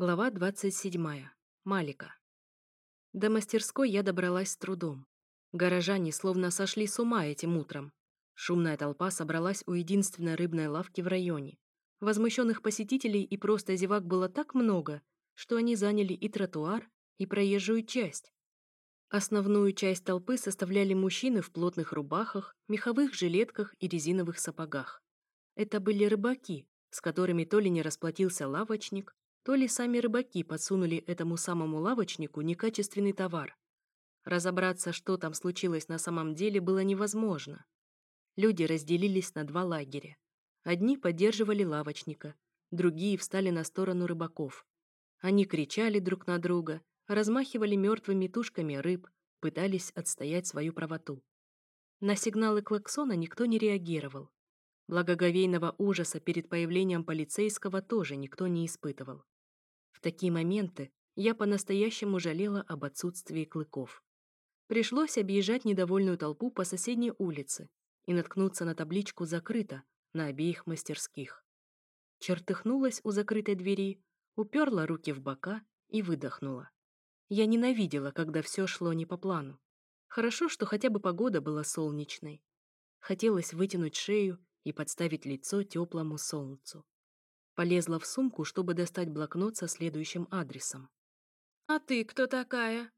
Глава 27. Малика. До мастерской я добралась с трудом. Горожане словно сошли с ума этим утром. Шумная толпа собралась у единственной рыбной лавки в районе. Возмущенных посетителей и просто зевак было так много, что они заняли и тротуар, и проезжую часть. Основную часть толпы составляли мужчины в плотных рубахах, меховых жилетках и резиновых сапогах. Это были рыбаки, с которыми то ли не расплатился лавочник, то ли сами рыбаки подсунули этому самому лавочнику некачественный товар. Разобраться, что там случилось на самом деле, было невозможно. Люди разделились на два лагеря. Одни поддерживали лавочника, другие встали на сторону рыбаков. Они кричали друг на друга, размахивали мертвыми тушками рыб, пытались отстоять свою правоту. На сигналы клаксона никто не реагировал. Благоговейного ужаса перед появлением полицейского тоже никто не испытывал. В такие моменты я по-настоящему жалела об отсутствии клыков. Пришлось объезжать недовольную толпу по соседней улице и наткнуться на табличку «Закрыто» на обеих мастерских. Чертыхнулась у закрытой двери, уперла руки в бока и выдохнула. Я ненавидела, когда все шло не по плану. Хорошо, что хотя бы погода была солнечной. Хотелось вытянуть шею и подставить лицо теплому солнцу. Полезла в сумку, чтобы достать блокнот со следующим адресом. «А ты кто такая?»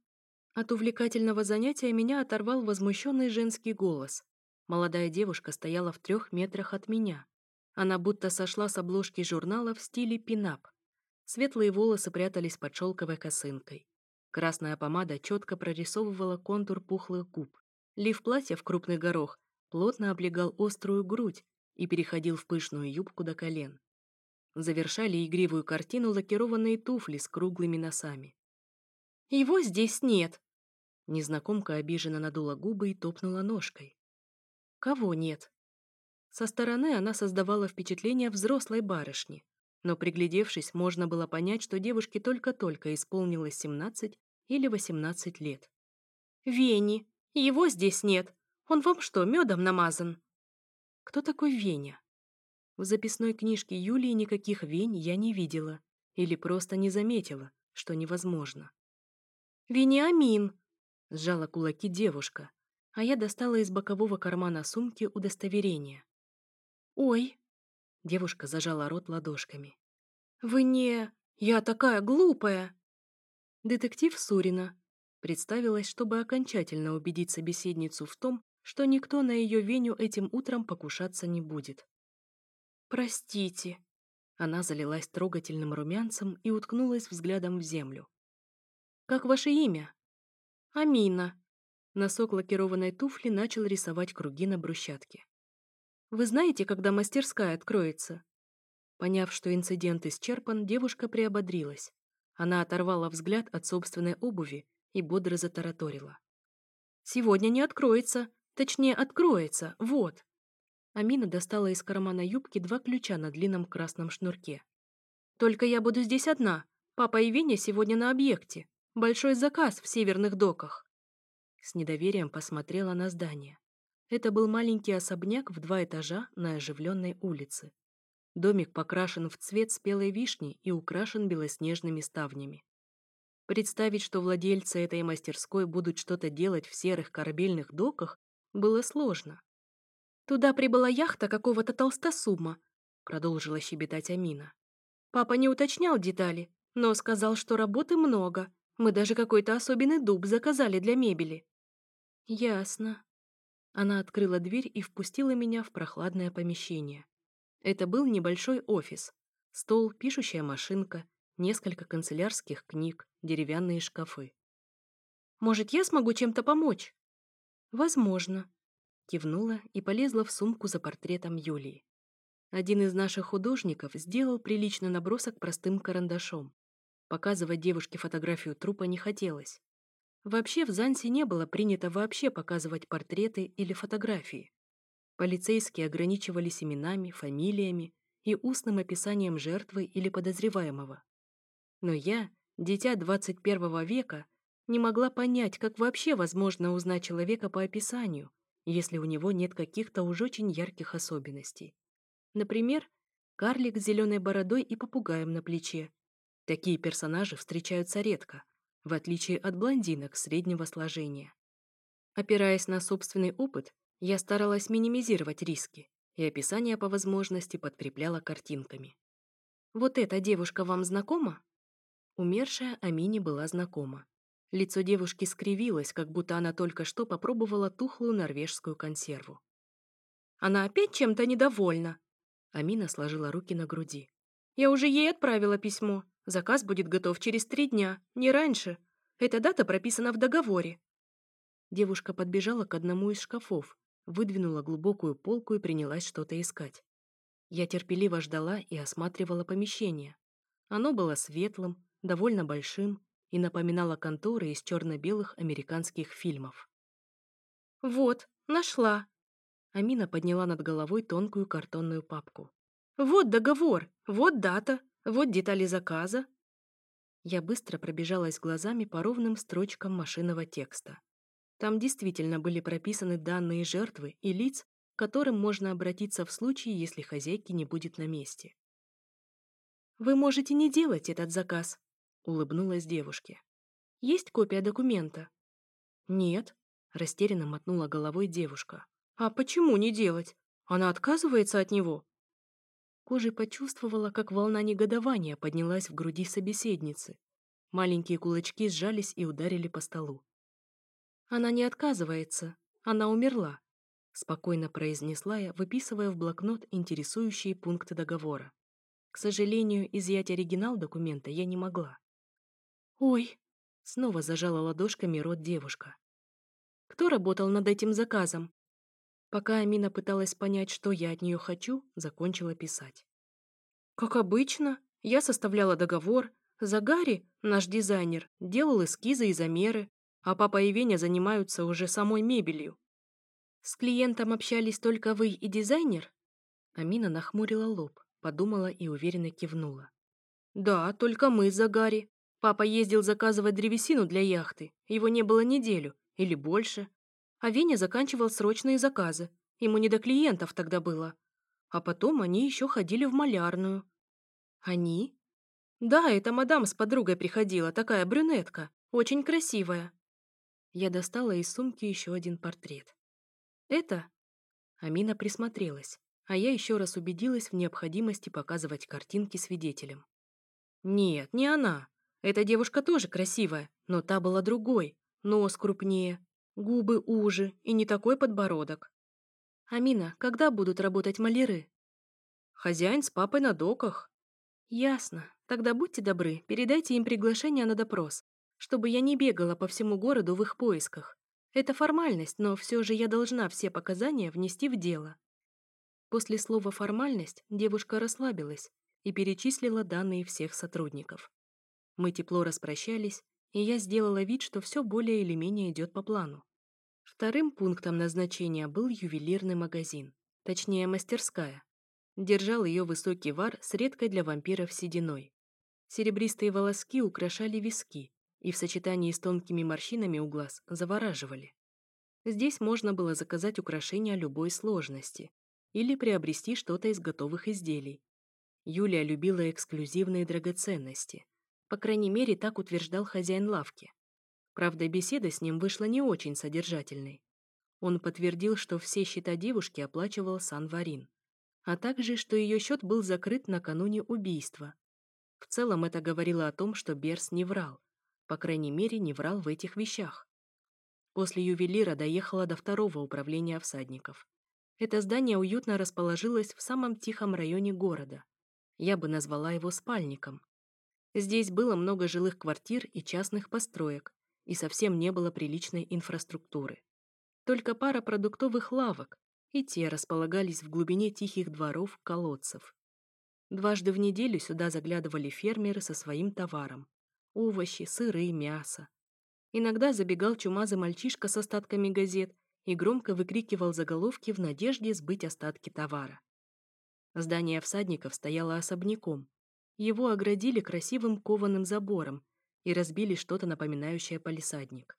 От увлекательного занятия меня оторвал возмущенный женский голос. Молодая девушка стояла в трех метрах от меня. Она будто сошла с обложки журнала в стиле пинап. Светлые волосы прятались под шелковой косынкой. Красная помада четко прорисовывала контур пухлых губ. Лиф платья в крупный горох плотно облегал острую грудь и переходил в пышную юбку до колен. Завершали игривую картину лакированные туфли с круглыми носами. «Его здесь нет!» Незнакомка обиженно надула губы и топнула ножкой. «Кого нет?» Со стороны она создавала впечатление взрослой барышни, но, приглядевшись, можно было понять, что девушке только-только исполнилось 17 или 18 лет. «Вени! Его здесь нет! Он вам что, медом намазан?» «Кто такой Веня?» В записной книжке Юлии никаких вень я не видела или просто не заметила, что невозможно. «Вениамин!» — сжала кулаки девушка, а я достала из бокового кармана сумки удостоверение. «Ой!» — девушка зажала рот ладошками. «Вы не... Я такая глупая!» «Детектив Сурина», представилась, чтобы окончательно убедить собеседницу в том, что никто на ее Веню этим утром покушаться не будет. «Простите». Она залилась трогательным румянцем и уткнулась взглядом в землю. «Как ваше имя?» «Амина». Носок лакированной туфли начал рисовать круги на брусчатке. «Вы знаете, когда мастерская откроется?» Поняв, что инцидент исчерпан, девушка приободрилась. Она оторвала взгляд от собственной обуви и бодро затараторила. «Сегодня не откроется. Точнее, откроется. Вот». Амина достала из кармана юбки два ключа на длинном красном шнурке. «Только я буду здесь одна. Папа и Веня сегодня на объекте. Большой заказ в северных доках». С недоверием посмотрела на здание. Это был маленький особняк в два этажа на оживленной улице. Домик покрашен в цвет спелой вишни и украшен белоснежными ставнями. Представить, что владельцы этой мастерской будут что-то делать в серых корабельных доках, было сложно. «Туда прибыла яхта какого-то толстосума», — продолжила щебетать Амина. «Папа не уточнял детали, но сказал, что работы много. Мы даже какой-то особенный дуб заказали для мебели». «Ясно». Она открыла дверь и впустила меня в прохладное помещение. Это был небольшой офис. Стол, пишущая машинка, несколько канцелярских книг, деревянные шкафы. «Может, я смогу чем-то помочь?» «Возможно», Кивнула и полезла в сумку за портретом Юлии. Один из наших художников сделал приличный набросок простым карандашом. Показывать девушке фотографию трупа не хотелось. Вообще в Зансе не было принято вообще показывать портреты или фотографии. Полицейские ограничивались именами, фамилиями и устным описанием жертвы или подозреваемого. Но я, дитя 21 века, не могла понять, как вообще возможно узнать человека по описанию, если у него нет каких-то уж очень ярких особенностей. Например, карлик с зеленой бородой и попугаем на плече. Такие персонажи встречаются редко, в отличие от блондинок среднего сложения. Опираясь на собственный опыт, я старалась минимизировать риски, и описание по возможности подкрепляла картинками. «Вот эта девушка вам знакома?» Умершая Амине была знакома. Лицо девушки скривилось, как будто она только что попробовала тухлую норвежскую консерву. «Она опять чем-то недовольна!» Амина сложила руки на груди. «Я уже ей отправила письмо. Заказ будет готов через три дня, не раньше. Эта дата прописана в договоре». Девушка подбежала к одному из шкафов, выдвинула глубокую полку и принялась что-то искать. Я терпеливо ждала и осматривала помещение. Оно было светлым, довольно большим и напоминало конторы из черно-белых американских фильмов. «Вот, нашла!» Амина подняла над головой тонкую картонную папку. «Вот договор, вот дата, вот детали заказа». Я быстро пробежалась глазами по ровным строчкам машинного текста. Там действительно были прописаны данные жертвы и лиц, к которым можно обратиться в случае, если хозяйки не будет на месте. «Вы можете не делать этот заказ», — улыбнулась девушке. «Есть копия документа?» «Нет», — растерянно мотнула головой девушка. «А почему не делать? Она отказывается от него?» Кожей почувствовала, как волна негодования поднялась в груди собеседницы. Маленькие кулачки сжались и ударили по столу. «Она не отказывается. Она умерла», — спокойно произнесла я, выписывая в блокнот интересующие пункты договора. К сожалению, изъять оригинал документа я не могла. «Ой!» — снова зажала ладошками рот девушка. «Кто работал над этим заказом?» Пока Амина пыталась понять, что я от нее хочу, закончила писать. «Как обычно, я составляла договор. Загари, наш дизайнер, делал эскизы и замеры а папа и Веня занимаются уже самой мебелью. С клиентом общались только вы и дизайнер? Амина нахмурила лоб, подумала и уверенно кивнула. Да, только мы с Гарри. Папа ездил заказывать древесину для яхты, его не было неделю или больше. А Веня заканчивал срочные заказы, ему не до клиентов тогда было. А потом они еще ходили в малярную. Они? Да, это мадам с подругой приходила, такая брюнетка, очень красивая. Я достала из сумки еще один портрет. «Это?» Амина присмотрелась, а я еще раз убедилась в необходимости показывать картинки свидетелям. «Нет, не она. Эта девушка тоже красивая, но та была другой. Нос крупнее, губы уже и не такой подбородок. Амина, когда будут работать маляры?» «Хозяин с папой на доках». «Ясно. Тогда будьте добры, передайте им приглашение на допрос чтобы я не бегала по всему городу в их поисках. Это формальность, но все же я должна все показания внести в дело. После слова «формальность» девушка расслабилась и перечислила данные всех сотрудников. Мы тепло распрощались, и я сделала вид, что все более или менее идет по плану. Вторым пунктом назначения был ювелирный магазин, точнее мастерская. Держал ее высокий вар с редкой для вампиров сединой. Серебристые волоски украшали виски, и в сочетании с тонкими морщинами у глаз завораживали. Здесь можно было заказать украшения любой сложности или приобрести что-то из готовых изделий. Юлия любила эксклюзивные драгоценности. По крайней мере, так утверждал хозяин лавки. Правда, беседа с ним вышла не очень содержательной. Он подтвердил, что все счета девушки оплачивал Сан-Варин, а также, что ее счет был закрыт накануне убийства. В целом это говорило о том, что Берс не врал, по крайней мере, не врал в этих вещах. После ювелира доехала до второго управления всадников. Это здание уютно расположилось в самом тихом районе города. Я бы назвала его спальником. Здесь было много жилых квартир и частных построек, и совсем не было приличной инфраструктуры. Только пара продуктовых лавок, и те располагались в глубине тихих дворов колодцев. Дважды в неделю сюда заглядывали фермеры со своим товаром овощи, сыры, мясо. Иногда забегал чумазый мальчишка с остатками газет и громко выкрикивал заголовки в надежде сбыть остатки товара. Здание всадников стояло особняком. Его оградили красивым кованым забором и разбили что-то напоминающее палисадник.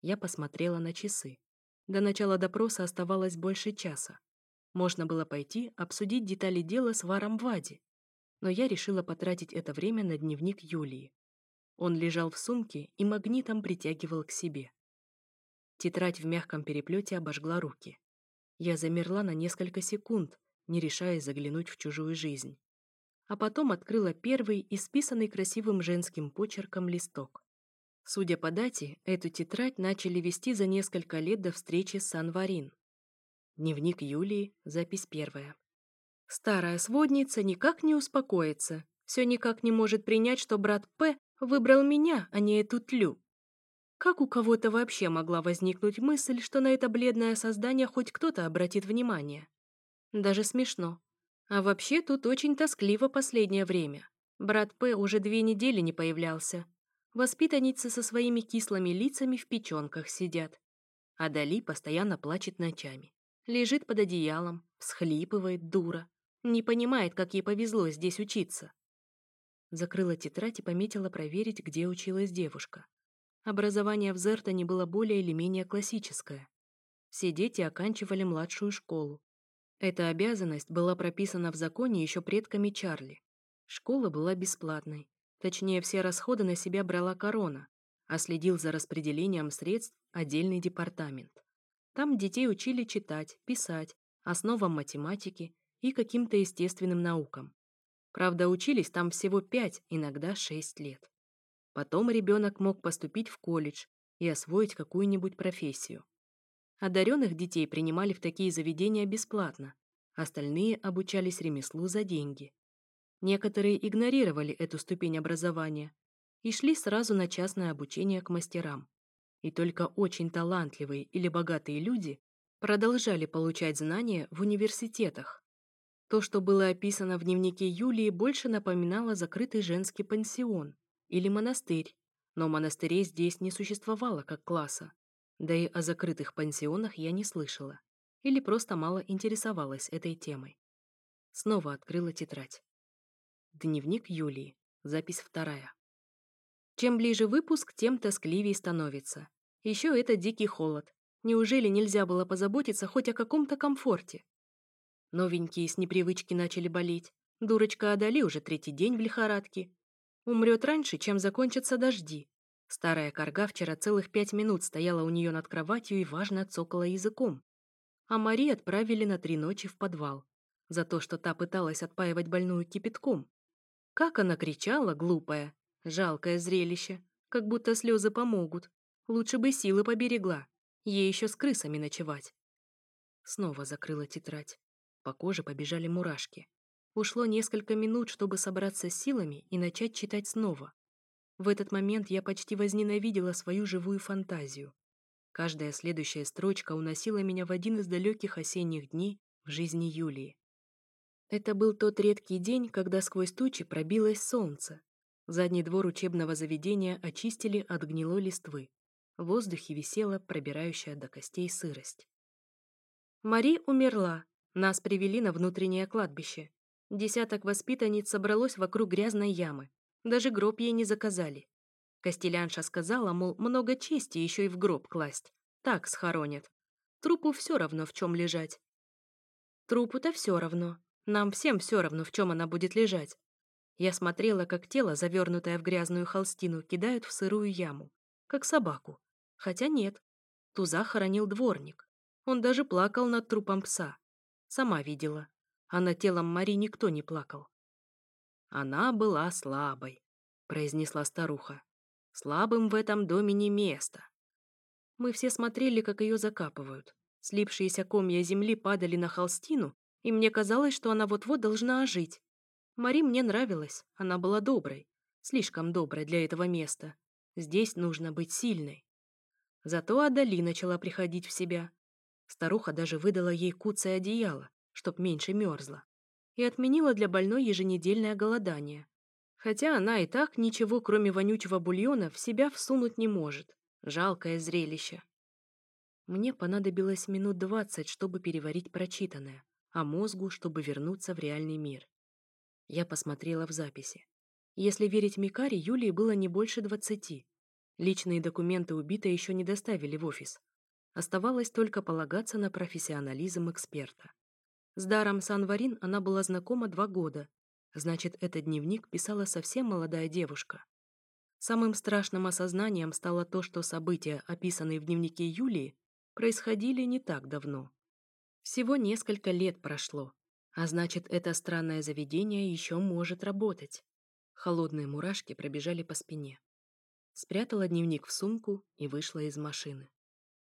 Я посмотрела на часы. До начала допроса оставалось больше часа. Можно было пойти обсудить детали дела с Варом Вади. но я решила потратить это время на дневник Юлии. Он лежал в сумке и магнитом притягивал к себе. Тетрадь в мягком переплете обожгла руки. Я замерла на несколько секунд, не решая заглянуть в чужую жизнь. А потом открыла первый, исписанный красивым женским почерком листок. Судя по дате, эту тетрадь начали вести за несколько лет до встречи с Санварин. Дневник Юлии, запись первая. Старая сводница никак не успокоится, все никак не может принять, что брат П выбрал меня, а не эту тлю. Как у кого-то вообще могла возникнуть мысль, что на это бледное создание хоть кто-то обратит внимание? Даже смешно. А вообще тут очень тоскливо последнее время. Брат П уже две недели не появлялся. Воспитанницы со своими кислыми лицами в печенках сидят. А Дали постоянно плачет ночами. Лежит под одеялом, всхлипывает дура. Не понимает, как ей повезло здесь учиться. Закрыла тетрадь и пометила проверить, где училась девушка. Образование в Зертоне было более или менее классическое. Все дети оканчивали младшую школу. Эта обязанность была прописана в законе еще предками Чарли. Школа была бесплатной. Точнее, все расходы на себя брала корона, а следил за распределением средств отдельный департамент. Там детей учили читать, писать, основам математики и каким-то естественным наукам. Правда, учились там всего пять, иногда шесть лет. Потом ребенок мог поступить в колледж и освоить какую-нибудь профессию. Одаренных детей принимали в такие заведения бесплатно, остальные обучались ремеслу за деньги. Некоторые игнорировали эту ступень образования и шли сразу на частное обучение к мастерам и только очень талантливые или богатые люди продолжали получать знания в университетах. То, что было описано в дневнике Юлии, больше напоминало закрытый женский пансион или монастырь, но монастырей здесь не существовало как класса. Да и о закрытых пансионах я не слышала или просто мало интересовалась этой темой. Снова открыла тетрадь. Дневник Юлии, запись вторая. Чем ближе выпуск, тем тоскливее становится. Еще это дикий холод. Неужели нельзя было позаботиться хоть о каком-то комфорте? Новенькие с непривычки начали болеть. Дурочка Адали уже третий день в лихорадке. Умрет раньше, чем закончатся дожди. Старая корга вчера целых пять минут стояла у нее над кроватью и важно цокала языком. А Мари отправили на три ночи в подвал. За то, что та пыталась отпаивать больную кипятком. Как она кричала, глупая. Жалкое зрелище. Как будто слезы помогут. Лучше бы силы поберегла. Ей еще с крысами ночевать. Снова закрыла тетрадь. По коже побежали мурашки. Ушло несколько минут, чтобы собраться с силами и начать читать снова. В этот момент я почти возненавидела свою живую фантазию. Каждая следующая строчка уносила меня в один из далеких осенних дней в жизни Юлии. Это был тот редкий день, когда сквозь тучи пробилось солнце. Задний двор учебного заведения очистили от гнилой листвы. В воздухе висела пробирающая до костей сырость. Мари умерла. Нас привели на внутреннее кладбище. Десяток воспитанниц собралось вокруг грязной ямы. Даже гроб ей не заказали. Костелянша сказала, мол, много чести еще и в гроб класть. Так схоронят. Трупу все равно, в чем лежать. Трупу-то все равно. Нам всем все равно, в чем она будет лежать. Я смотрела, как тело, завернутое в грязную холстину, кидают в сырую яму. Как собаку. Хотя нет, Туза хоронил дворник. Он даже плакал над трупом пса. Сама видела. А над телом Мари никто не плакал. «Она была слабой», — произнесла старуха. «Слабым в этом доме не место». Мы все смотрели, как ее закапывают. Слипшиеся комья земли падали на холстину, и мне казалось, что она вот-вот должна ожить. Мари мне нравилась, она была доброй. Слишком доброй для этого места. Здесь нужно быть сильной. Зато Адали начала приходить в себя. Старуха даже выдала ей куцое одеяло, чтоб меньше мерзла, и отменила для больной еженедельное голодание. Хотя она и так ничего, кроме вонючего бульона, в себя всунуть не может. Жалкое зрелище. Мне понадобилось минут двадцать, чтобы переварить прочитанное, а мозгу, чтобы вернуться в реальный мир. Я посмотрела в записи. Если верить Микаре, Юлии было не больше двадцати. Личные документы убитой еще не доставили в офис. Оставалось только полагаться на профессионализм эксперта. С даром Санварин она была знакома два года. Значит, этот дневник писала совсем молодая девушка. Самым страшным осознанием стало то, что события, описанные в дневнике Юлии, происходили не так давно. Всего несколько лет прошло, а значит, это странное заведение еще может работать. Холодные мурашки пробежали по спине. Спрятала дневник в сумку и вышла из машины.